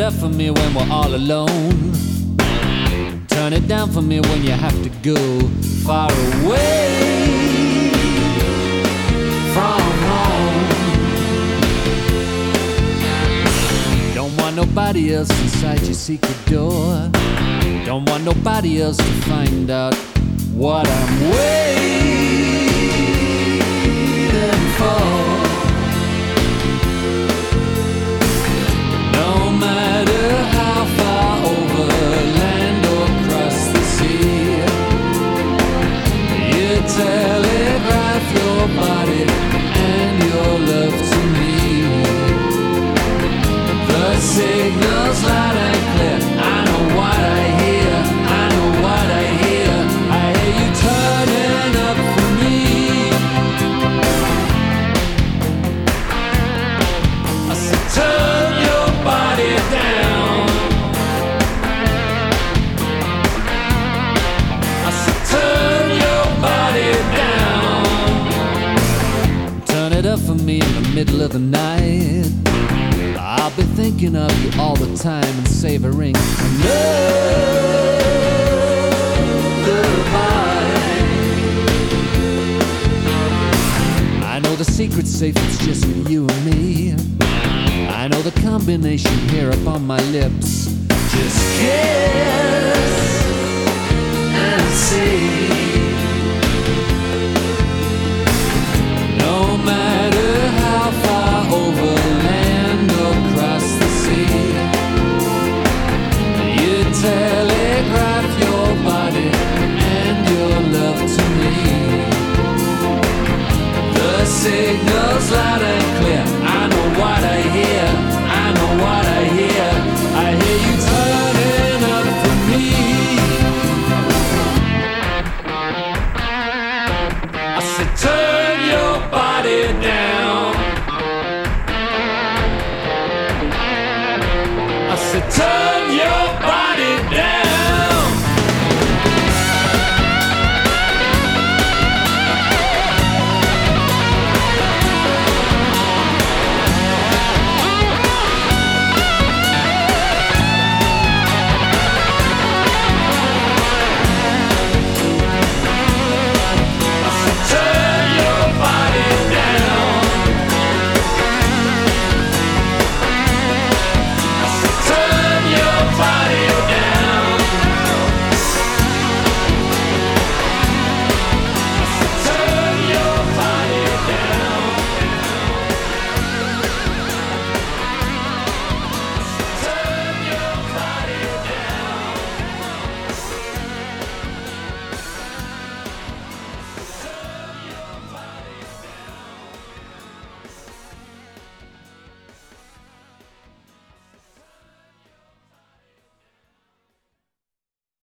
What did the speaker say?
it up for me when we're all alone. Turn it down for me when you have to go far away from home. Don't want nobody else inside your secret door. Don't want nobody else to find out what I'm waiting middle of the night. I'll be thinking of you all the time and savoring love goodbye. I know the secret's safe, it's just you and me. I know the combination here upon my lips. Just kiss and see. No matter how far over land or across the sea, you telegraph your body and your love to me. The signal's loud and clear. Said, turn your body down.